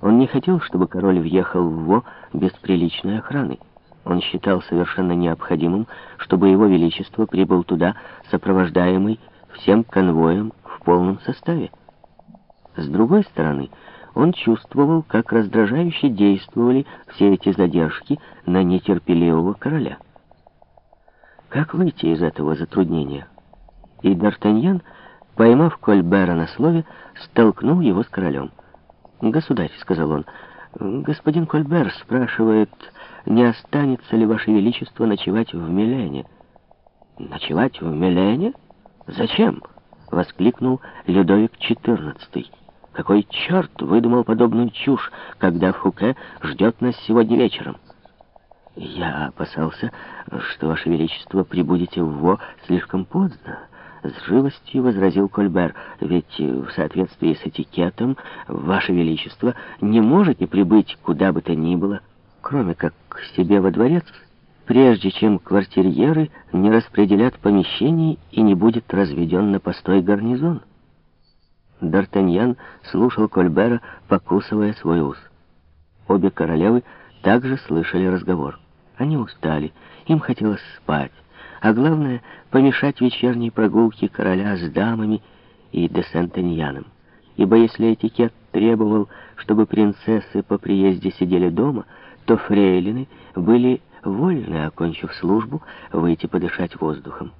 Он не хотел, чтобы король въехал в Во без приличной охраны. Он считал совершенно необходимым, чтобы его величество прибыл туда, сопровождаемый всем конвоем в полном составе. С другой стороны, он чувствовал, как раздражающе действовали все эти задержки на нетерпеливого короля. Как выйти из этого затруднения? И Д'Артаньян, поймав Кольбера на слове, столкнул его с королем. «Государь», — сказал он, — «господин Кольбер спрашивает, не останется ли ваше величество ночевать в Милене?» «Ночевать в Милене? Зачем?» — воскликнул Людовик XIV. «Какой черт выдумал подобную чушь, когда Фуке ждет нас сегодня вечером?» «Я опасался, что ваше величество прибудете в Во слишком поздно». С живостью возразил Кольбер, ведь в соответствии с этикетом, Ваше Величество, не можете прибыть куда бы то ни было, кроме как к себе во дворец, прежде чем квартирьеры не распределят помещений и не будет разведен на постой гарнизон. Д'Артаньян слушал Кольбера, покусывая свой ус. Обе королевы также слышали разговор. Они устали, им хотелось спать а главное — помешать вечерней прогулке короля с дамами и де Сентеньяном. Ибо если этикет требовал, чтобы принцессы по приезде сидели дома, то фрейлины были вольны, окончив службу, выйти подышать воздухом.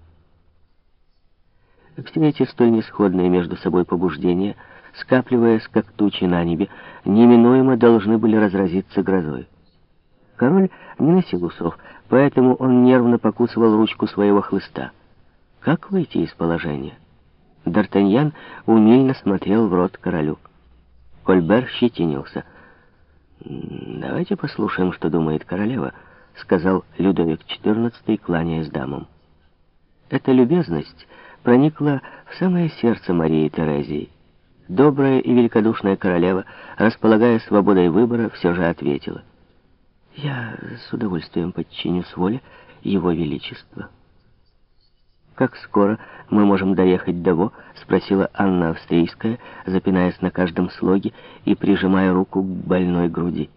Все эти столь несходные между собой побуждения, скапливаясь как тучи на небе, неминуемо должны были разразиться грозой. Король не носил усов, поэтому он нервно покусывал ручку своего хлыста. Как выйти из положения? Д'Артаньян умильно смотрел в рот королю. Кольбер щетинился. «Давайте послушаем, что думает королева», — сказал Людовик XIV, кланяясь дамам. Эта любезность проникла в самое сердце Марии Терезии. Добрая и великодушная королева, располагая свободой выбора, все же ответила — я с удовольствием подчинюсь воле Его Величества. «Как скоро мы можем доехать до Во?» — спросила Анна Австрийская, запинаясь на каждом слоге и прижимая руку к больной груди.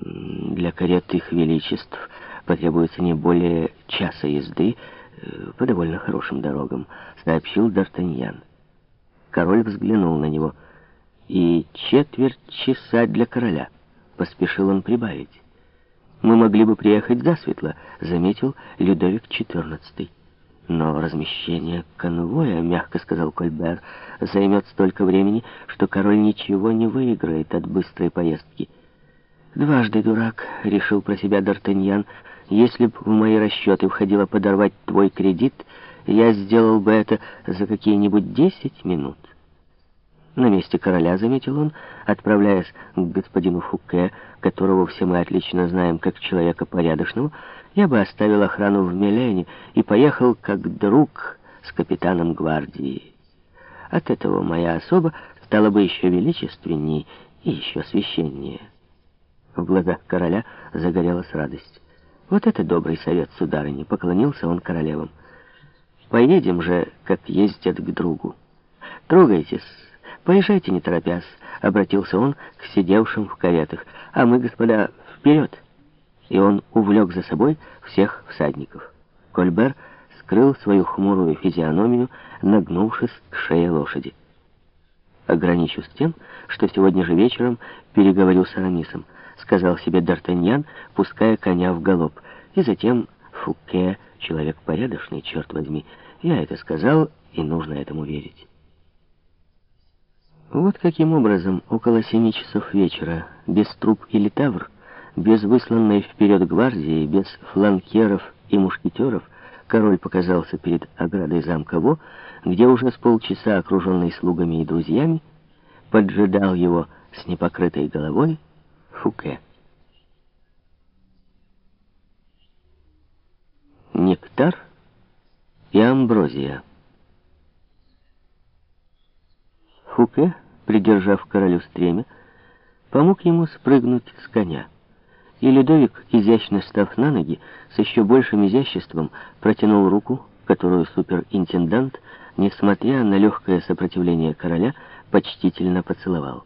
«Для карет их величеств потребуется не более часа езды э, по довольно хорошим дорогам», — сообщил Д'Артаньян. Король взглянул на него. «И четверть часа для короля». Поспешил он прибавить. «Мы могли бы приехать засветло», — заметил Людовик XIV. «Но размещение конвоя, — мягко сказал Кольбер, — займет столько времени, что король ничего не выиграет от быстрой поездки». «Дважды дурак», — решил про себя Д'Артаньян, — «если б в мои расчеты входило подорвать твой кредит, я сделал бы это за какие-нибудь десять минут». На месте короля, заметил он, отправляясь к господину Фуке, которого все мы отлично знаем как человека порядочного, я бы оставил охрану в Милене и поехал как друг с капитаном гвардии. От этого моя особа стала бы еще величественнее и еще священнее. В глазах короля загорелась радость. Вот это добрый совет, сударыни, поклонился он королевам. Поедем же, как ездят к другу. Трогайтесь, «Поезжайте, не торопясь», — обратился он к сидевшим в каретах. «А мы, господа, вперед!» И он увлек за собой всех всадников. Кольбер скрыл свою хмурую физиономию, нагнувшись к шее лошади. «Ограничусь тем, что сегодня же вечером переговорю с Арамисом», — сказал себе Д'Артаньян, пуская коня в галоп. И затем Фуке, человек порядочный, черт возьми, я это сказал, и нужно этому верить. Вот каким образом около семи часов вечера, без труп или тавр, без высланной вперед гвардии, без фланкеров и мушкетеров, король показался перед оградой замка Во, где уже с полчаса, окруженный слугами и друзьями, поджидал его с непокрытой головой Фуке. Нектар и амброзия. Фуке, придержав королю стремя, помог ему спрыгнуть с коня. И Людовик, изящно став на ноги, с еще большим изяществом протянул руку, которую суперинтендант, несмотря на легкое сопротивление короля, почтительно поцеловал.